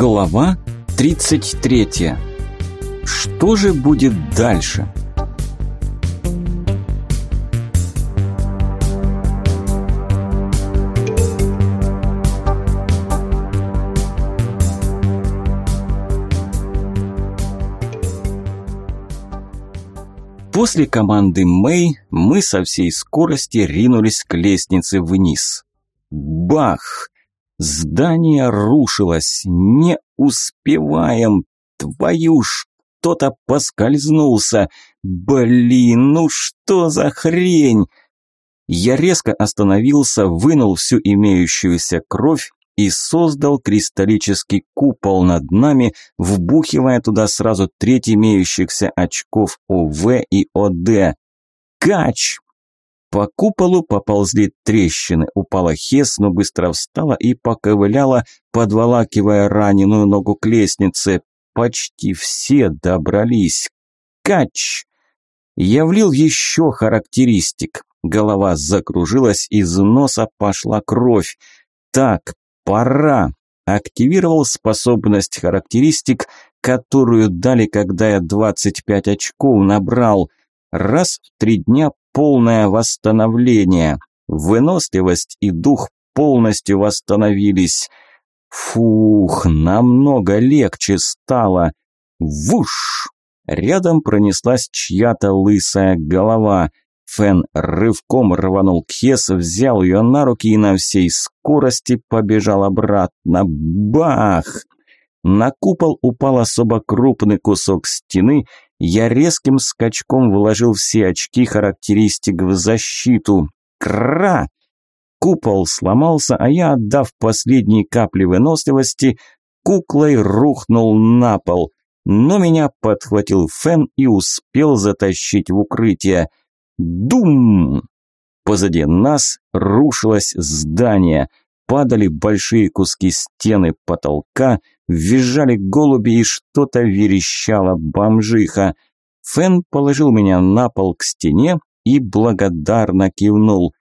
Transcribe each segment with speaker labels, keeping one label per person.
Speaker 1: Глава 33. Что же будет дальше? После команды Мэй мы со всей скорости ринулись к лестнице вниз. Бах! Здание рушилось. Не успеваем. Твою ж, кто-то поскользнулся. Блин, ну что за хрень? Я резко остановился, вынул всю имеющуюся кровь и создал кристаллический купол над нами, вбухивая туда сразу треть имеющихся очков ОВ и ОД. Кач! По куполу поползли трещины, упала Хес, но быстро встала и поковыляла, подволакивая раненую ногу к лестнице. Почти все добрались. Кач! Я влил еще характеристик. Голова закружилась, из носа пошла кровь. Так, пора. Активировал способность характеристик, которую дали, когда я 25 очков набрал. Раз в три дня полное восстановление. Выносливость и дух полностью восстановились. Фух, намного легче стало. Вуш! Рядом пронеслась чья-то лысая голова. Фен рывком рванул к Хес, взял ее на руки и на всей скорости побежал обратно. Бах! На купол упал особо крупный кусок стены, я резким скачком вложил все очки характеристик в защиту. Кра! Купол сломался, а я, отдав последние капли выносливости, куклой рухнул на пол. Но меня подхватил Фен и успел затащить в укрытие. Дум! Позади нас рушилось здание. Падали большие куски стены потолка, визжали голуби и что-то верещала бомжиха. Фен положил меня на пол к стене и благодарно кивнул.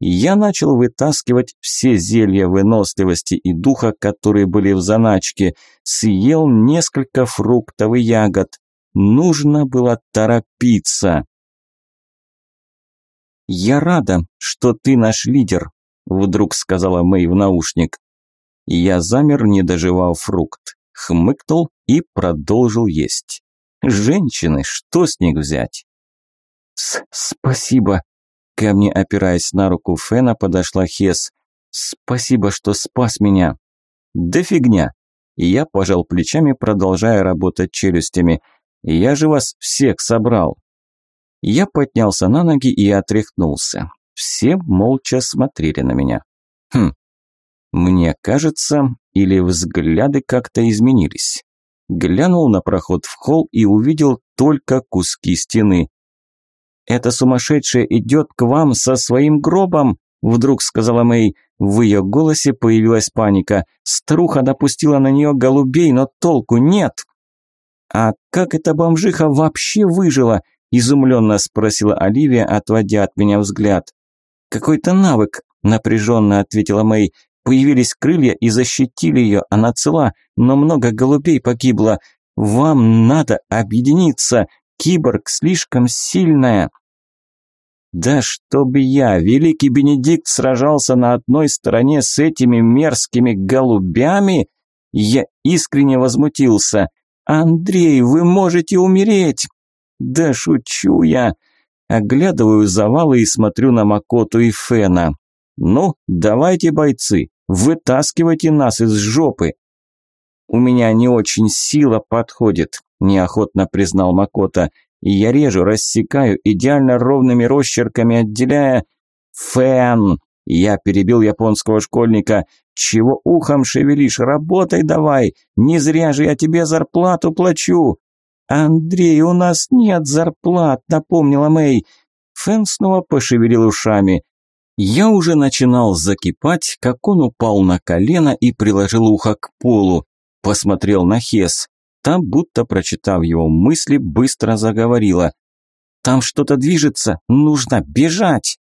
Speaker 1: Я начал вытаскивать все зелья выносливости и духа, которые были в заначке. Съел несколько фруктов и ягод. Нужно было торопиться. «Я рада, что ты наш лидер», – вдруг сказала Мэй в наушник. Я замер, не доживав фрукт, хмыкнул и продолжил есть. Женщины, что с них взять? С «Спасибо», – ко мне, опираясь на руку Фена, подошла Хес. «Спасибо, что спас меня». «Да фигня». я пожал плечами, продолжая работать челюстями. «Я же вас всех собрал». Я поднялся на ноги и отряхнулся. Все молча смотрели на меня. Хм, мне кажется, или взгляды как-то изменились. Глянул на проход в холл и увидел только куски стены. «Эта сумасшедшая идет к вам со своим гробом», – вдруг сказала Мэй. В ее голосе появилась паника. Струха напустила на нее голубей, но толку нет. «А как эта бомжиха вообще выжила?» – изумленно спросила Оливия, отводя от меня взгляд. «Какой-то навык», – напряженно ответила Мэй. Появились крылья и защитили ее, она цела, но много голубей погибло. Вам надо объединиться, киборг слишком сильная. Да чтобы я, великий Бенедикт, сражался на одной стороне с этими мерзкими голубями? Я искренне возмутился. Андрей, вы можете умереть. Да шучу я. Оглядываю завалы и смотрю на Макоту и Фена. Ну, давайте, бойцы, Вытаскивайте нас из жопы!» «У меня не очень сила подходит», – неохотно признал Макота. «И я режу, рассекаю, идеально ровными росчерками отделяя...» «Фэн!» – я перебил японского школьника. «Чего ухом шевелишь? Работай давай! Не зря же я тебе зарплату плачу!» «Андрей, у нас нет зарплат», – напомнила Мэй. Фэн снова пошевелил ушами. Я уже начинал закипать, как он упал на колено и приложил ухо к полу. Посмотрел на Хес. Там, будто прочитав его мысли, быстро заговорила. «Там что-то движется, нужно бежать!»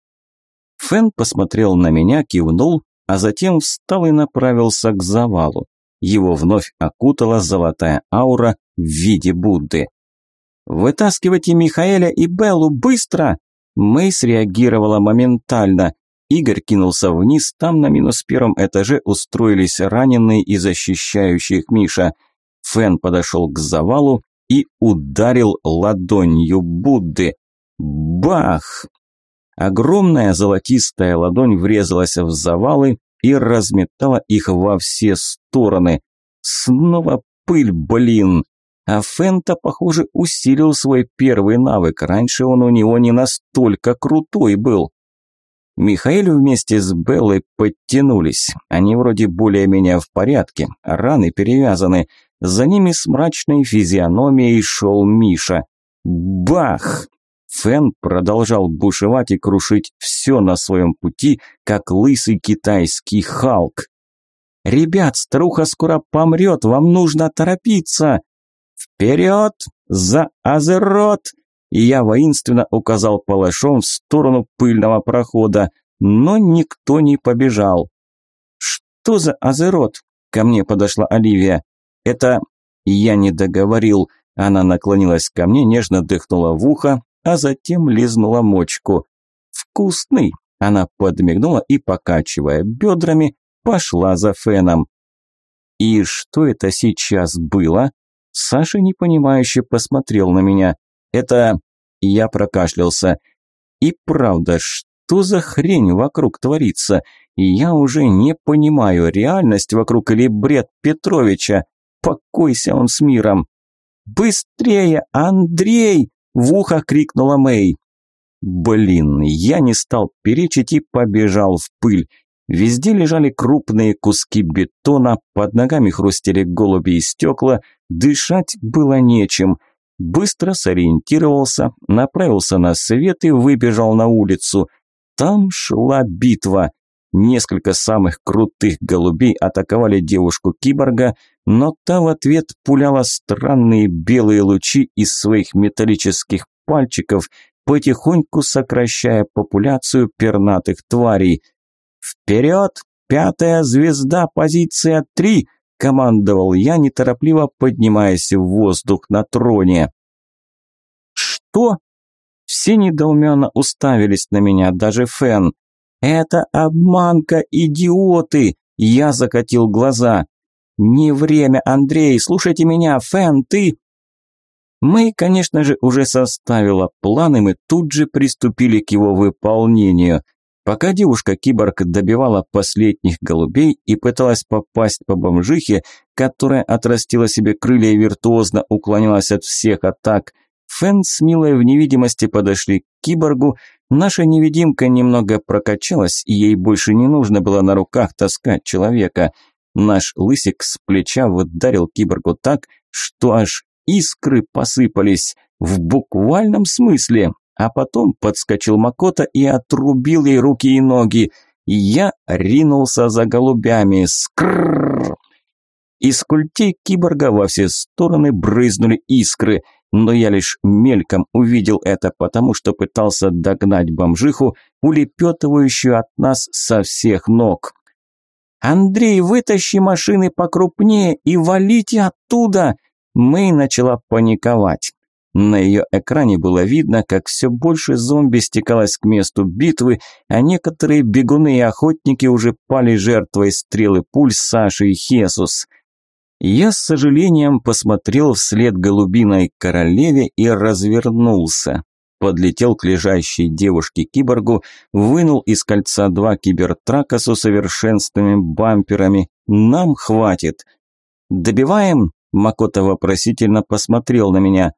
Speaker 1: Фэн посмотрел на меня, кивнул, а затем встал и направился к завалу. его вновь окутала золотая аура в виде Будды. «Вытаскивайте Михаэля и Беллу быстро!» Мэй среагировала моментально. Игорь кинулся вниз, там на минус первом этаже устроились раненые и защищающие их Миша. Фэн подошел к завалу и ударил ладонью Будды. Бах! Огромная золотистая ладонь врезалась в завалы и разметала их во все стороны. Снова пыль, блин! А Фента, похоже, усилил свой первый навык. Раньше он у него не настолько крутой был. Михаил вместе с Беллой подтянулись. Они вроде более-менее в порядке, раны перевязаны. За ними с мрачной физиономией шел Миша. Бах! Фэн продолжал бушевать и крушить все на своем пути, как лысый китайский Халк. «Ребят, старуха скоро помрет, вам нужно торопиться!» «Вперед! За Азерот!» И я воинственно указал палашом в сторону пыльного прохода, но никто не побежал. «Что за Азерот?» – ко мне подошла Оливия. «Это...» Я не договорил. Она наклонилась ко мне, нежно дыхнула в ухо, а затем лизнула мочку. «Вкусный!» – она подмигнула и, покачивая бедрами, пошла за феном. «И что это сейчас было?» Саша непонимающе посмотрел на меня. «Это...» – я прокашлялся. «И правда, что за хрень вокруг творится? Я уже не понимаю, реальность вокруг или бред Петровича. Покойся он с миром!» «Быстрее, Андрей!» – в ухо крикнула Мэй. Блин, я не стал перечить и побежал в пыль. Везде лежали крупные куски бетона, под ногами хрустели голуби и стекла, дышать было нечем. Быстро сориентировался, направился на свет и выбежал на улицу. Там шла битва. Несколько самых крутых голубей атаковали девушку-киборга, но та в ответ пуляла странные белые лучи из своих металлических пальчиков, потихоньку сокращая популяцию пернатых тварей – «Вперед! Пятая звезда, позиция три!» – командовал я, неторопливо поднимаясь в воздух на троне. «Что?» Все недоуменно уставились на меня, даже Фен. «Это обманка, идиоты!» Я закатил глаза. «Не время, Андрей, слушайте меня, Фен, ты...» Мэй, конечно же, уже составила план, и мы тут же приступили к его выполнению. Пока девушка-киборг добивала последних голубей и пыталась попасть по бомжихе, которая отрастила себе крылья и виртуозно уклонялась от всех атак, Фэн с Милой в невидимости подошли к киборгу, наша невидимка немного прокачалась, и ей больше не нужно было на руках таскать человека. Наш лысик с плеча ударил киборгу так, что аж искры посыпались, в буквальном смысле. А потом подскочил Макота и отрубил ей руки и ноги. И я ринулся за голубями. Скрррр! Из культей киборга во все стороны брызнули искры, но я лишь мельком увидел это, потому что пытался догнать бомжиху, улепетывающую от нас со всех ног. «Андрей, вытащи машины покрупнее и валите оттуда!» Мэй начала паниковать. На ее экране было видно, как все больше зомби стекалось к месту битвы, а некоторые бегуны и охотники уже пали жертвой стрелы пуль Саши и Хесус. Я с сожалением посмотрел вслед голубиной королеве и развернулся. Подлетел к лежащей девушке-киборгу, вынул из кольца два кибертрака с усовершенствованными бамперами. Нам хватит. «Добиваем?» Макота вопросительно посмотрел на меня.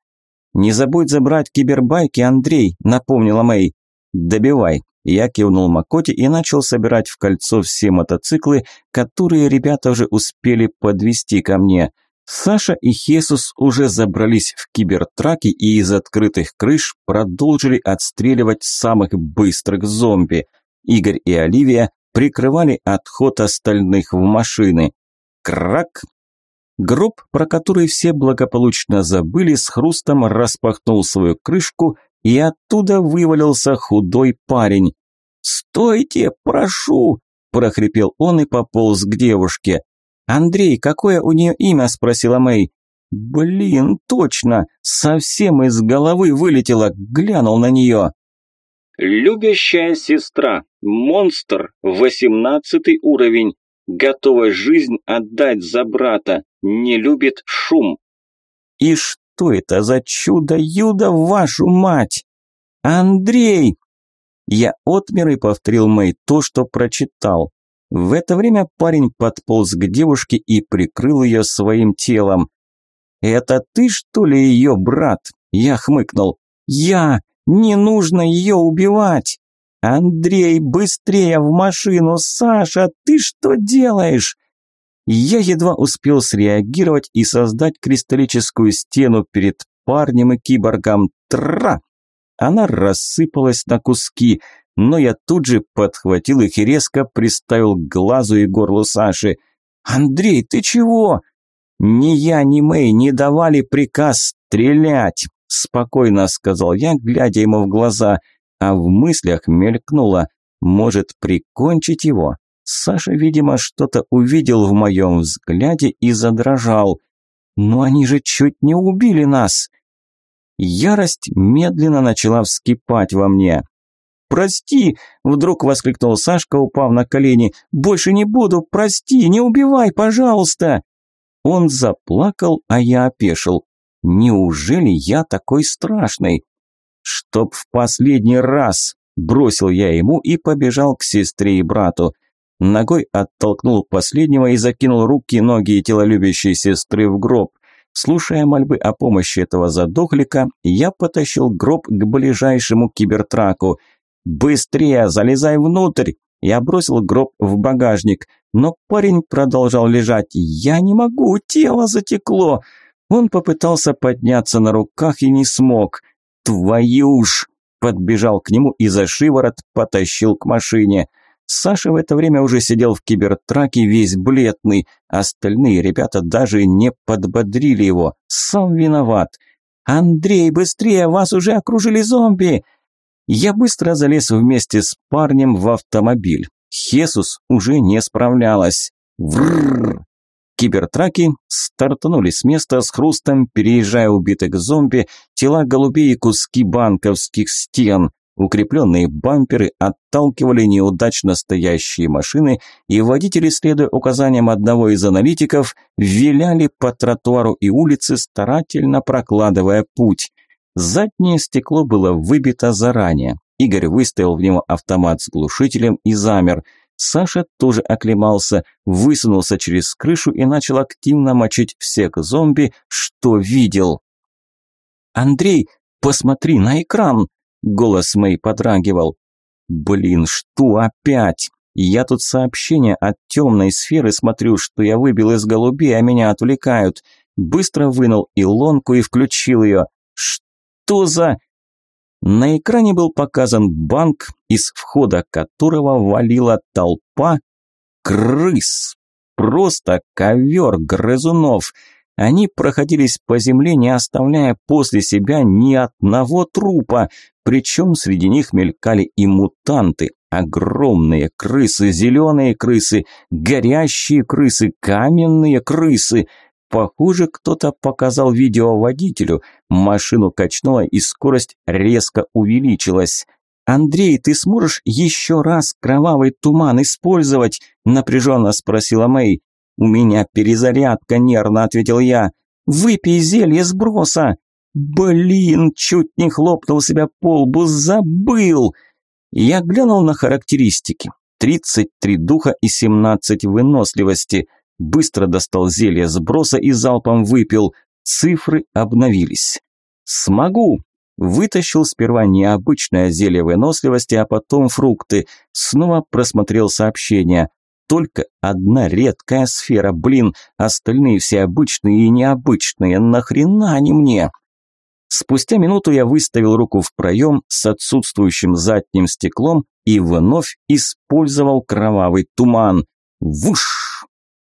Speaker 1: «Не забудь забрать кибербайки, Андрей», – напомнила Мэй. «Добивай». Я кивнул Макоте и начал собирать в кольцо все мотоциклы, которые ребята уже успели подвести ко мне. Саша и Хесус уже забрались в кибертраки и из открытых крыш продолжили отстреливать самых быстрых зомби. Игорь и Оливия прикрывали отход остальных в машины. Крак! Гроб, про который все благополучно забыли, с хрустом распахнул свою крышку, и оттуда вывалился худой парень. «Стойте, прошу!» – прохрипел он и пополз к девушке. «Андрей, какое у нее имя?» – спросила Мэй. «Блин, точно! Совсем из головы вылетело!» – глянул на нее.
Speaker 2: «Любящая сестра, монстр, восемнадцатый уровень, готова жизнь отдать за брата, не любит шум».
Speaker 1: «И что это за чудо-юдо, вашу мать?» «Андрей!» Я отмер и повторил Мэй то, что прочитал. В это время парень подполз к девушке и прикрыл ее своим телом. «Это ты, что ли, ее брат?» Я хмыкнул. «Я! Не нужно ее убивать!» «Андрей, быстрее в машину! Саша, ты что делаешь?» Я едва успел среагировать и создать кристаллическую стену перед парнем и киборгом. Тра! Она рассыпалась на куски, но я тут же подхватил их и резко приставил к глазу и горлу Саши. «Андрей, ты чего?» «Ни я, ни Мэй не давали приказ стрелять», – спокойно сказал я, глядя ему в глаза, а в мыслях мелькнуло «может прикончить его?» Саша, видимо, что-то увидел в моем взгляде и задрожал. «Но они же чуть не убили нас!» Ярость медленно начала вскипать во мне. «Прости!» – вдруг воскликнул Сашка, упав на колени. «Больше не буду! Прости! Не убивай, пожалуйста!» Он заплакал, а я опешил. «Неужели я такой страшный?» «Чтоб в последний раз!» – бросил я ему и побежал к сестре и брату. Ногой оттолкнул последнего и закинул руки, ноги и тело любящей сестры в гроб – Слушая мольбы о помощи этого задохлика, я потащил гроб к ближайшему кибертраку. «Быстрее, залезай внутрь!» Я бросил гроб в багажник, но парень продолжал лежать. «Я не могу, тело затекло!» Он попытался подняться на руках и не смог. «Твою ж!» Подбежал к нему и за шиворот потащил к машине. Саша в это время уже сидел в кибертраке весь бледный. Остальные ребята даже не подбодрили его. Сам виноват. «Андрей, быстрее, вас уже окружили зомби!» Я быстро залез вместе с парнем в автомобиль. Хесус уже не справлялась. Врррр! Кибертраки стартанули с места с хрустом, переезжая убитых зомби, тела голубей и куски банковских стен. Укрепленные бамперы отталкивали неудачно стоящие машины, и водители, следуя указаниям одного из аналитиков, виляли по тротуару и улице, старательно прокладывая путь. Заднее стекло было выбито заранее. Игорь выставил в него автомат с глушителем и замер. Саша тоже оклемался, высунулся через крышу и начал активно мочить всех зомби, что видел. «Андрей, посмотри на экран!» Голос Мэй подрагивал. «Блин, что опять? Я тут сообщение от темной сферы смотрю, что я выбил из голубей, а меня отвлекают. Быстро вынул илонку и включил ее. Что за...» На экране был показан банк, из входа которого валила толпа крыс. Просто ковер грызунов – они проходились по земле, не оставляя после себя ни одного трупа, причем среди них мелькали и мутанты. Огромные крысы, зеленые крысы, горящие крысы, каменные крысы. Похоже, кто-то показал видео водителю. Машину качнуло и скорость резко увеличилась. «Андрей, ты сможешь еще раз кровавый туман использовать?» – напряженно спросила Мэй. «У меня перезарядка», – нервно ответил я. «Выпей зелье сброса». «Блин, чуть не хлопнул себя по лбу, забыл!» Я глянул на характеристики. 33 духа и 17 выносливости. Быстро достал зелье сброса и залпом выпил. Цифры обновились. «Смогу!» Вытащил сперва необычное зелье выносливости, а потом фрукты. Снова просмотрел сообщения. Только одна редкая сфера, блин, остальные все обычные и необычные, нахрена они мне? Спустя минуту я выставил руку в проем с отсутствующим задним стеклом и вновь использовал кровавый туман. Вуш!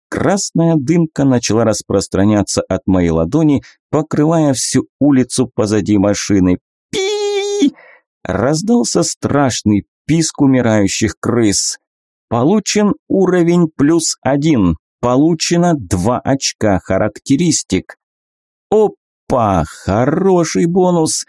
Speaker 1: Красная дымка начала распространяться от моей ладони, покрывая всю улицу позади машины. Пи! Раздался страшный писк умирающих крыс. Получен уровень плюс один. Получено два очка характеристик. Опа, хороший бонус.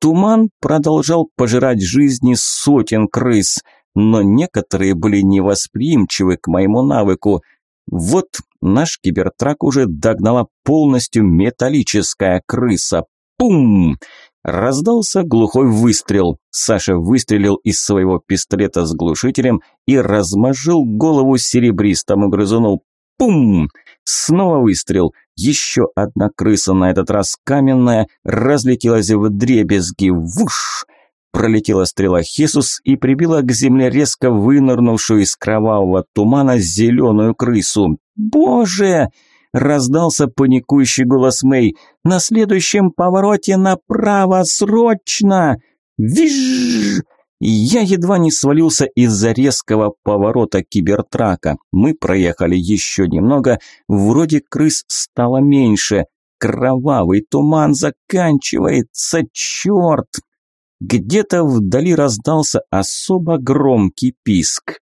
Speaker 1: Туман продолжал пожирать жизни сотен крыс, но некоторые были невосприимчивы к моему навыку. Вот наш кибертрак уже догнала полностью металлическая крыса. Пум! Раздался глухой выстрел. Саша выстрелил из своего пистолета с глушителем и размажил голову серебристому грызуну. Пум! Снова выстрел. Еще одна крыса, на этот раз каменная, разлетелась в дребезги. Вуш! Пролетела стрела Хесус и прибила к земле резко вынырнувшую из кровавого тумана зеленую крысу. «Боже!» – раздался паникующий голос Мэй. «На следующем повороте направо, срочно!» «Визжж!» Я едва не свалился из-за резкого поворота кибертрака. Мы проехали еще немного, вроде крыс стало меньше. Кровавый туман заканчивается, черт! Где-то вдали раздался особо громкий писк.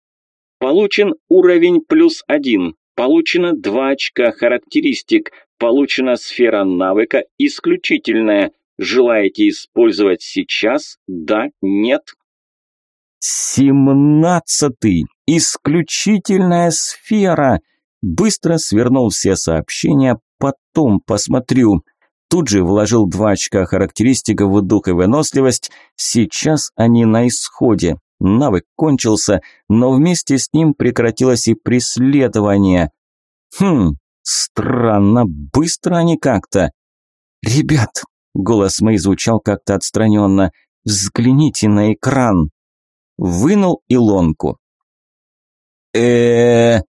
Speaker 2: Получен уровень плюс один. Получено два очка характеристик. Получена сфера навыка исключительная. Желаете использовать сейчас? Да? Нет?
Speaker 1: Семнадцатый. Исключительная сфера. Быстро свернул все сообщения, потом посмотрю. Тут же вложил два очка характеристик в дух и выносливость. Сейчас они на исходе. Навык кончился, но вместе с ним прекратилось и преследование. Хм, странно, быстро они как-то. «Ребят», – голос мой звучал как-то отстраненно, – «взгляните на экран». Вынул илонку. э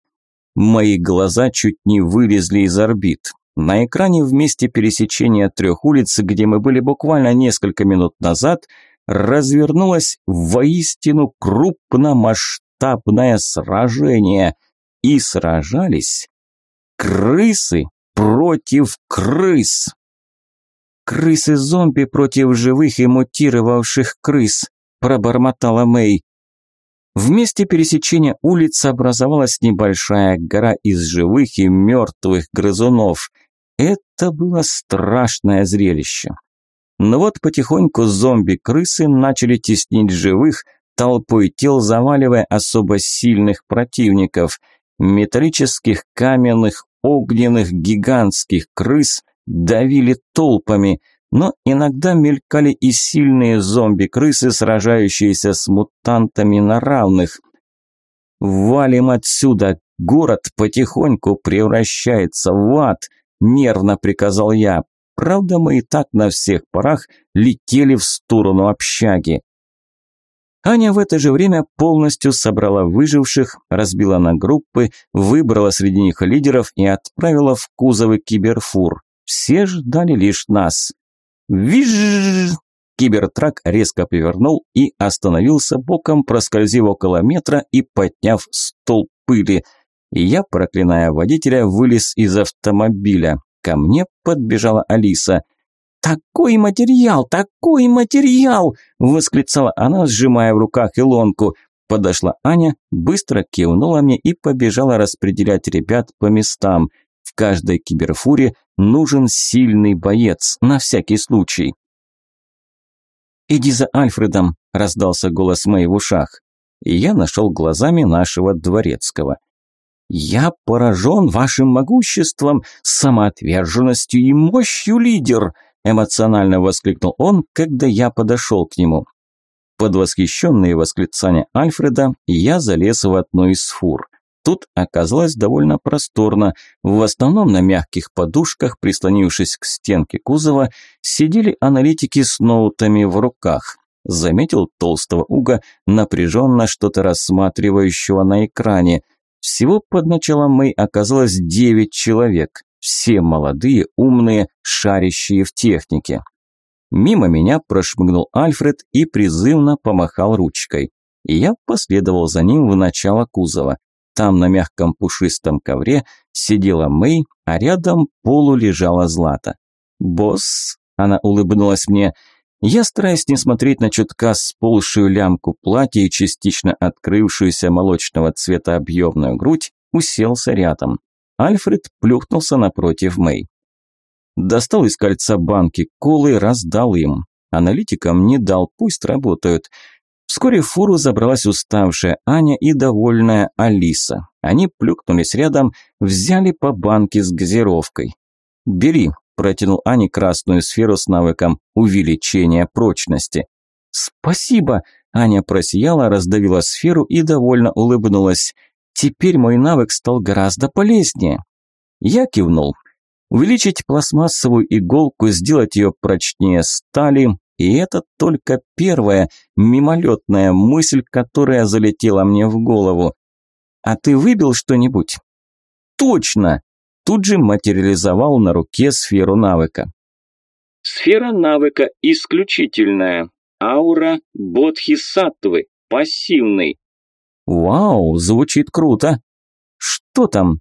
Speaker 1: Мои глаза чуть не вылезли из орбит. На экране в месте пересечения трех улиц, где мы были буквально несколько минут назад, развернулось воистину крупномасштабное сражение. И сражались крысы против крыс. «Крысы-зомби против живых и мутировавших крыс», – пробормотала Мэй. В месте пересечения улиц образовалась небольшая гора из живых и мертвых грызунов – это было страшное зрелище. Но вот потихоньку зомби-крысы начали теснить живых, толпой тел заваливая особо сильных противников. Металлических, каменных, огненных, гигантских крыс давили толпами, но иногда мелькали и сильные зомби-крысы, сражающиеся с мутантами на равных. «Валим отсюда! Город потихоньку превращается в ад!» Нервно приказал я. Правда, мы и так на всех парах летели в сторону общаги. Аня в это же время полностью собрала выживших, разбила на группы, выбрала среди них лидеров и отправила в кузовы киберфур. Все ждали лишь нас. Визж! Кибертрак резко повернул и остановился боком, проскользив около метра и подняв стол пыли – я, проклиная водителя, вылез из автомобиля. Ко мне подбежала Алиса. «Такой материал! Такой материал!» – восклицала она, сжимая в руках илонку. Подошла Аня, быстро кивнула мне и побежала распределять ребят по местам. В каждой киберфуре нужен сильный боец, на всякий случай. «Иди за Альфредом», – раздался голос Мэй в ушах. И я нашел глазами нашего дворецкого. «Я поражен вашим могуществом, самоотверженностью и мощью, лидер!» эмоционально воскликнул он, когда я подошел к нему. Под восхищенные восклицания Альфреда я залез в одну из фур. Тут оказалось довольно просторно. В основном на мягких подушках, прислонившись к стенке кузова, сидели аналитики с ноутами в руках. Заметил толстого уга, напряженно что-то рассматривающего на экране – всего под началом Мэй оказалось девять человек, все молодые, умные, шарящие в технике. Мимо меня прошмыгнул Альфред и призывно помахал ручкой. И я последовал за ним в начало кузова. Там на мягком пушистом ковре сидела Мэй, а рядом полу лежала Злата. «Босс», – она улыбнулась мне, – я, стараясь не смотреть на чутка сползшую лямку платья и частично открывшуюся молочного цвета объемную грудь, уселся рядом. Альфред плюхнулся напротив Мэй. Достал из кольца банки колы, раздал им. Аналитикам не дал, пусть работают. Вскоре в фуру забралась уставшая Аня и довольная Алиса. Они плюхнулись рядом, взяли по банке с газировкой. «Бери», – протянул Ане красную сферу с навыком увеличения прочности. «Спасибо!» – Аня просияла, раздавила сферу и довольно улыбнулась. «Теперь мой навык стал гораздо полезнее». Я кивнул. Увеличить пластмассовую иголку, сделать ее прочнее стали, и это только первая мимолетная мысль, которая залетела мне в голову. «А ты выбил что-нибудь?» «Точно!» Тут же материализовал на руке сферу навыка.
Speaker 2: Сфера навыка исключительная. Аура Бодхисаттвы. Пассивный.
Speaker 1: Вау, звучит круто. Что там?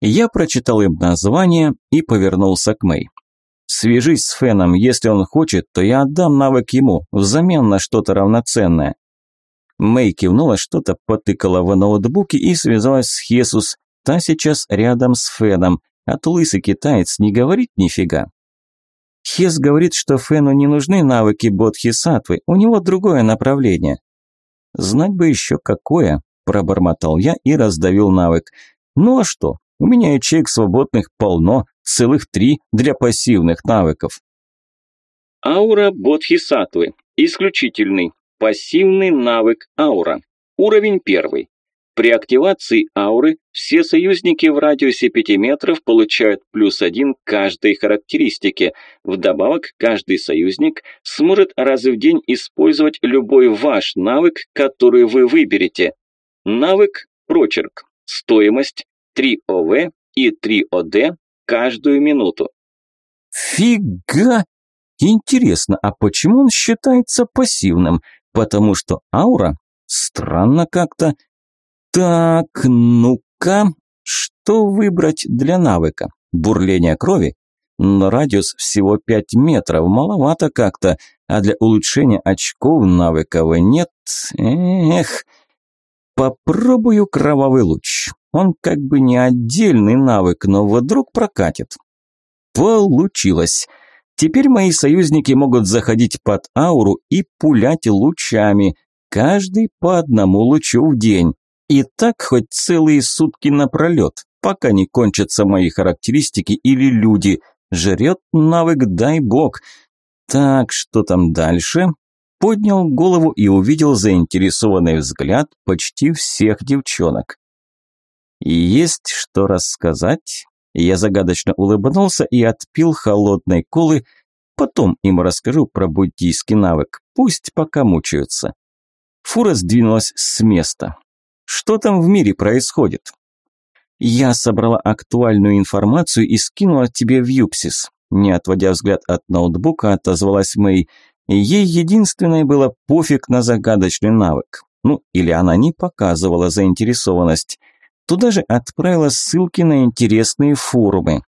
Speaker 1: Я прочитал им название и повернулся к Мэй. Свяжись с Феном, если он хочет, то я отдам навык ему, взамен на что-то равноценное. Мэй кивнула, что-то потыкала в ноутбуке и связалась с Хесус, та сейчас рядом с Феном, а то лысый китаец не говорит нифига. Хес говорит, что Фену не нужны навыки бодхисаттвы, у него другое направление. Знать бы еще какое, пробормотал я и раздавил навык. Ну а что, у меня ячеек свободных полно, целых три для пассивных навыков.
Speaker 2: Аура Бодхисаттвы. Исключительный. Пассивный навык аура. Уровень первый. При активации ауры все союзники в радиусе 5 метров получают плюс один каждой характеристике. Вдобавок, каждый союзник сможет раз в день использовать любой ваш навык, который вы выберете. Навык «Прочерк». Стоимость 3 ОВ и 3 ОД каждую минуту.
Speaker 1: Фига! Интересно, а почему он считается пассивным? Потому что аура? Странно как-то. Так, ну-ка, что выбрать для навыка? Бурление крови? Но радиус всего 5 метров, маловато как-то, а для улучшения очков навыков нет. Эх, попробую кровавый луч. Он как бы не отдельный навык, но вдруг прокатит. Получилось. Теперь мои союзники могут заходить под ауру и пулять лучами, каждый по одному лучу в день. И так хоть целые сутки напролет, пока не кончатся мои характеристики или люди. Жрет навык, дай бог. Так, что там дальше? Поднял голову и увидел заинтересованный взгляд почти всех девчонок. «Есть что рассказать?» Я загадочно улыбнулся и отпил холодной колы, потом им расскажу про буддийский навык, пусть пока мучаются. Фура сдвинулась с места. Что там в мире происходит? Я собрала актуальную информацию и скинула тебе в Юпсис. Не отводя взгляд от ноутбука, отозвалась Мэй. Ей единственное было пофиг на загадочный навык. Ну, или она не показывала заинтересованность. Туда же отправила ссылки на интересные форумы.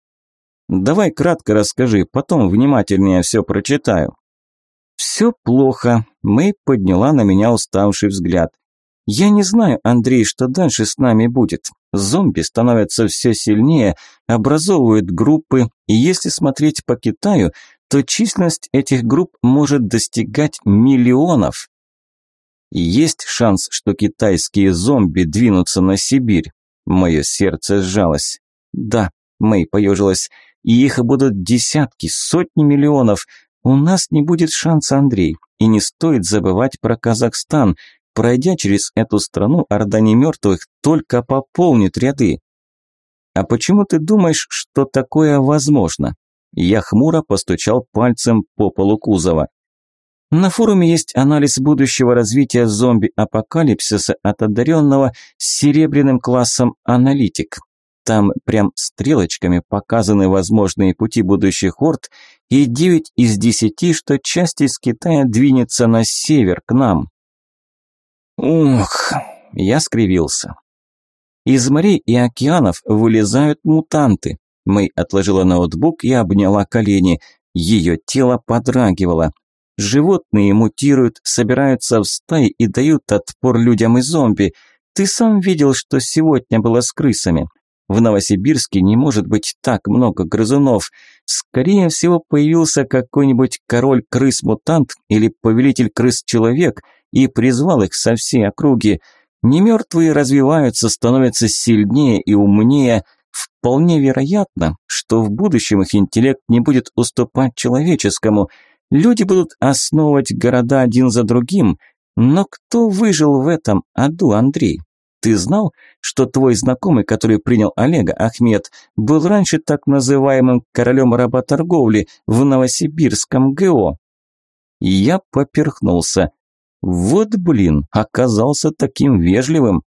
Speaker 1: Давай кратко расскажи, потом внимательнее все прочитаю. Все плохо. Мэй подняла на меня уставший взгляд. Я не знаю, Андрей, что дальше с нами будет. Зомби становятся все сильнее, образовывают группы, и если смотреть по Китаю, то численность этих групп может достигать миллионов. Есть шанс, что китайские зомби двинутся на Сибирь. Мое сердце сжалось. Да, Мэй поежилась. И их будут десятки, сотни миллионов. У нас не будет шанса, Андрей. И не стоит забывать про Казахстан. Пройдя через эту страну, Орда Немертвых только пополнит ряды. А почему ты думаешь, что такое возможно? Я хмуро постучал пальцем по полу кузова. На форуме есть анализ будущего развития зомби-апокалипсиса от одаренного с серебряным классом аналитик. Там прям стрелочками показаны возможные пути будущих орд и 9 из 10, что часть из Китая двинется на север к нам. Ух, я скривился. Из морей и океанов вылезают мутанты. Мэй отложила ноутбук и обняла колени. Ее тело подрагивало. Животные мутируют, собираются в стаи и дают отпор людям и зомби. Ты сам видел, что сегодня было с крысами. В Новосибирске не может быть так много грызунов. Скорее всего, появился какой-нибудь король-крыс-мутант или повелитель крыс-человек и призвал их со всей округи. Немертвые развиваются, становятся сильнее и умнее. Вполне вероятно, что в будущем их интеллект не будет уступать человеческому. Люди будут основывать города один за другим. Но кто выжил в этом аду, Андрей? Ты знал, что твой знакомый, который принял Олега, Ахмед, был раньше так называемым королем работорговли в Новосибирском ГО? Я поперхнулся. Вот блин, оказался таким вежливым.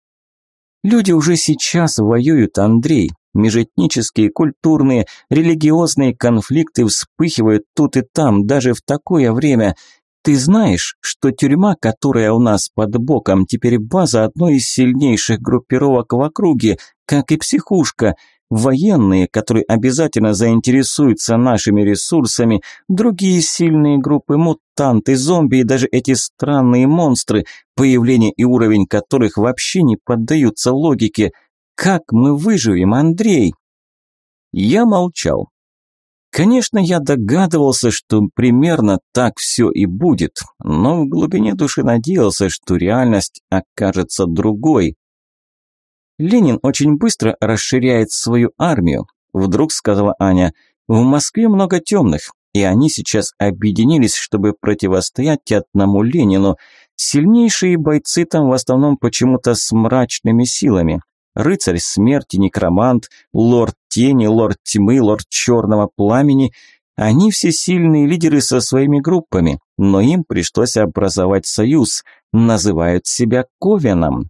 Speaker 1: Люди уже сейчас воюют, Андрей. Межэтнические, культурные, религиозные конфликты вспыхивают тут и там, даже в такое время – ты знаешь, что тюрьма, которая у нас под боком, теперь база одной из сильнейших группировок в округе, как и психушка. Военные, которые обязательно заинтересуются нашими ресурсами, другие сильные группы, мутанты, зомби и даже эти странные монстры, появление и уровень которых вообще не поддаются логике. Как мы выживем, Андрей? Я молчал. Конечно, я догадывался, что примерно так все и будет, но в глубине души надеялся, что реальность окажется другой. Ленин очень быстро расширяет свою армию, вдруг сказала Аня. В Москве много темных, и они сейчас объединились, чтобы противостоять одному Ленину. Сильнейшие бойцы там в основном почему-то с мрачными силами рыцарь смерти, некромант, лорд тени, лорд тьмы, лорд черного пламени. Они все сильные лидеры со своими группами, но им пришлось образовать союз, называют себя Ковеном.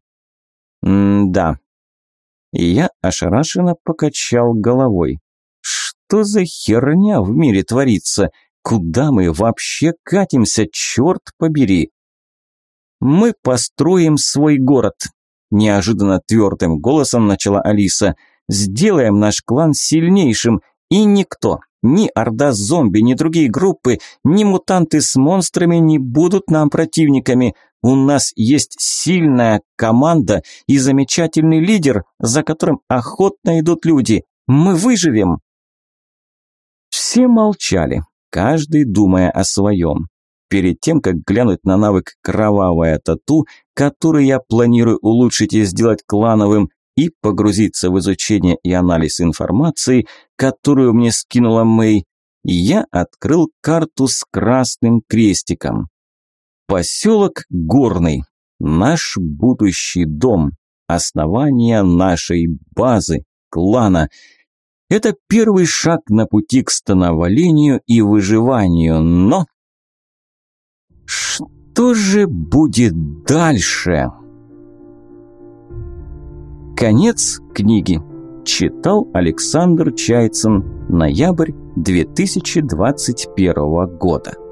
Speaker 1: М-да. Я ошарашенно покачал головой. Что за херня в мире творится? Куда мы вообще катимся, черт побери? Мы построим свой город, Неожиданно твердым голосом начала Алиса. «Сделаем наш клан сильнейшим, и никто, ни орда зомби, ни другие группы, ни мутанты с монстрами не будут нам противниками. У нас есть сильная команда и замечательный лидер, за которым охотно идут люди. Мы выживем!» Все молчали, каждый думая о своем. Перед тем, как глянуть на навык «Кровавая тату», который я планирую улучшить и сделать клановым, и погрузиться в изучение и анализ информации, которую мне скинула Мэй, я открыл карту с красным крестиком. Поселок Горный. Наш будущий дом. Основание нашей базы, клана. Это первый шаг на пути к становлению и выживанию, но что же будет дальше? Конец книги. Читал Александр Чайцин. Ноябрь 2021 года.